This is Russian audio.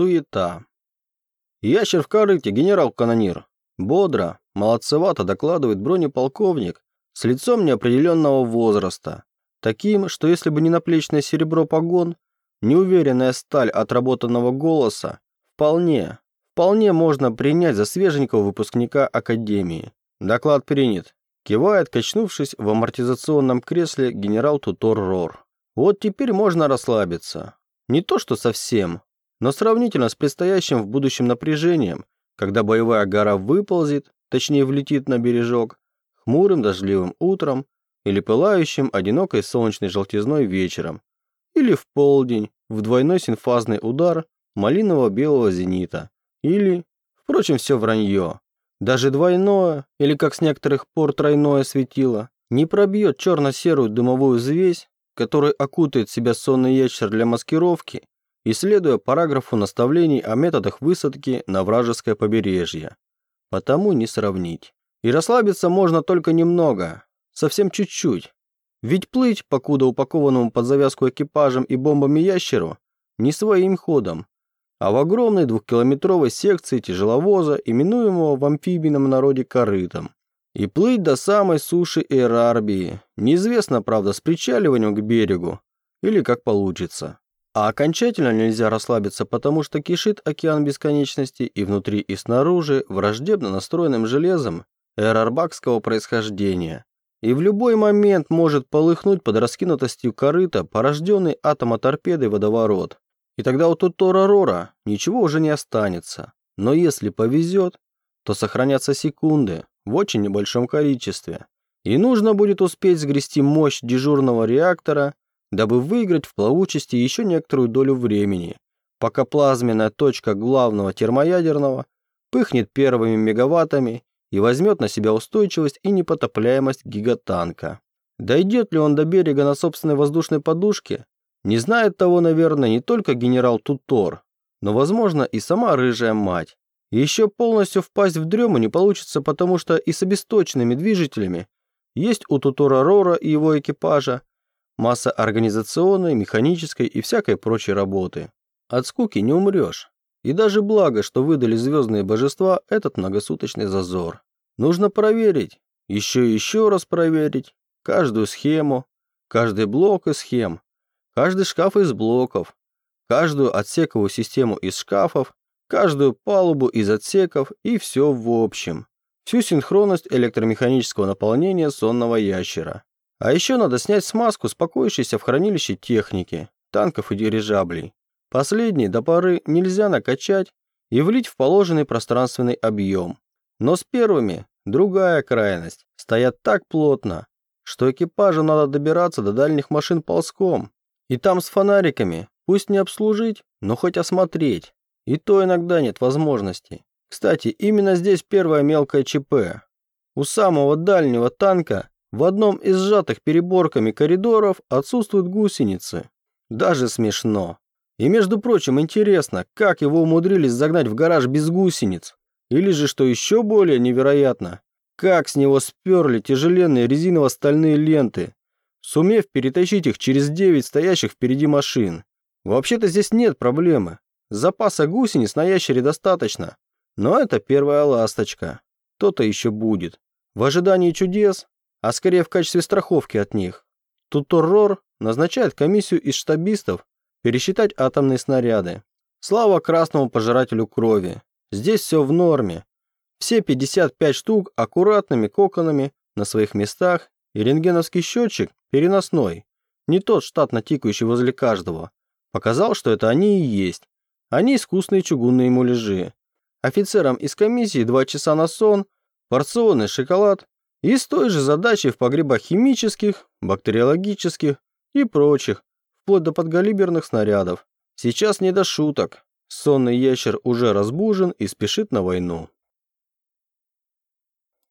Суета. Ящер в корыте, генерал-канонир. Бодро, молодцевато докладывает бронеполковник с лицом неопределенного возраста. Таким, что если бы не наплечное серебро погон, неуверенная сталь отработанного голоса, вполне, вполне можно принять за свеженького выпускника академии. Доклад принят. Кивает, качнувшись в амортизационном кресле генерал Тутор Рор. Вот теперь можно расслабиться. Не то что совсем, но сравнительно с предстоящим в будущем напряжением, когда боевая гора выползет, точнее влетит на бережок, хмурым дождливым утром или пылающим одинокой солнечной желтизной вечером, или в полдень, в двойной синфазный удар малиново-белого зенита, или, впрочем, все вранье. Даже двойное, или как с некоторых пор тройное светило, не пробьет черно-серую дымовую звесь, который окутает себя сонный ящер для маскировки исследуя параграфу наставлений о методах высадки на вражеское побережье. Потому не сравнить. И расслабиться можно только немного, совсем чуть-чуть. Ведь плыть, покуда упакованному под завязку экипажем и бомбами ящеру, не своим ходом, а в огромной двухкилометровой секции тяжеловоза, именуемого в амфибийном народе корытом. И плыть до самой суши Эрарбии, неизвестно, правда, с причаливанием к берегу, или как получится. А окончательно нельзя расслабиться, потому что кишит океан бесконечности и внутри, и снаружи враждебно настроенным железом эрарбакского происхождения. И в любой момент может полыхнуть под раскинутостью корыта порожденный атомоторпедой водоворот. И тогда у Тутора Рора ничего уже не останется. Но если повезет, то сохранятся секунды в очень небольшом количестве. И нужно будет успеть сгрести мощь дежурного реактора дабы выиграть в плавучести еще некоторую долю времени, пока плазменная точка главного термоядерного пыхнет первыми мегаваттами и возьмет на себя устойчивость и непотопляемость гигатанка. Дойдет ли он до берега на собственной воздушной подушке, не знает того, наверное, не только генерал Тутор, но, возможно, и сама рыжая мать. еще полностью впасть в дрему не получится, потому что и с обесточенными движителями есть у Тутора Рора и его экипажа Масса организационной, механической и всякой прочей работы. От скуки не умрешь. И даже благо, что выдали звездные божества этот многосуточный зазор. Нужно проверить, еще и еще раз проверить, каждую схему, каждый блок из схем, каждый шкаф из блоков, каждую отсековую систему из шкафов, каждую палубу из отсеков и все в общем. Всю синхронность электромеханического наполнения сонного ящера. А еще надо снять смазку с покоящейся в хранилище техники, танков и дирижаблей. Последний до поры нельзя накачать и влить в положенный пространственный объем. Но с первыми другая крайность. Стоят так плотно, что экипажу надо добираться до дальних машин ползком. И там с фонариками, пусть не обслужить, но хоть осмотреть. И то иногда нет возможности. Кстати, именно здесь первое мелкое ЧП. У самого дальнего танка в одном из сжатых переборками коридоров отсутствуют гусеницы. Даже смешно. И, между прочим, интересно, как его умудрились загнать в гараж без гусениц. Или же, что еще более невероятно, как с него сперли тяжеленные резиново-стальные ленты, сумев перетащить их через девять стоящих впереди машин. Вообще-то здесь нет проблемы. Запаса гусениц на ящере достаточно. Но это первая ласточка. То-то еще будет. В ожидании чудес а скорее в качестве страховки от них. Тутор назначает комиссию из штабистов пересчитать атомные снаряды. Слава красному пожирателю крови. Здесь все в норме. Все 55 штук аккуратными коконами на своих местах и рентгеновский счетчик переносной, не тот штатно тикающий возле каждого, показал, что это они и есть. Они искусные чугунные муляжи. Офицерам из комиссии два часа на сон, порционный шоколад и с той же задачей в погребах химических, бактериологических и прочих, вплоть до подгалиберных снарядов. Сейчас не до шуток. Сонный ящер уже разбужен и спешит на войну.